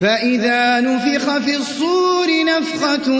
فإذا نفخ في الصور نفخة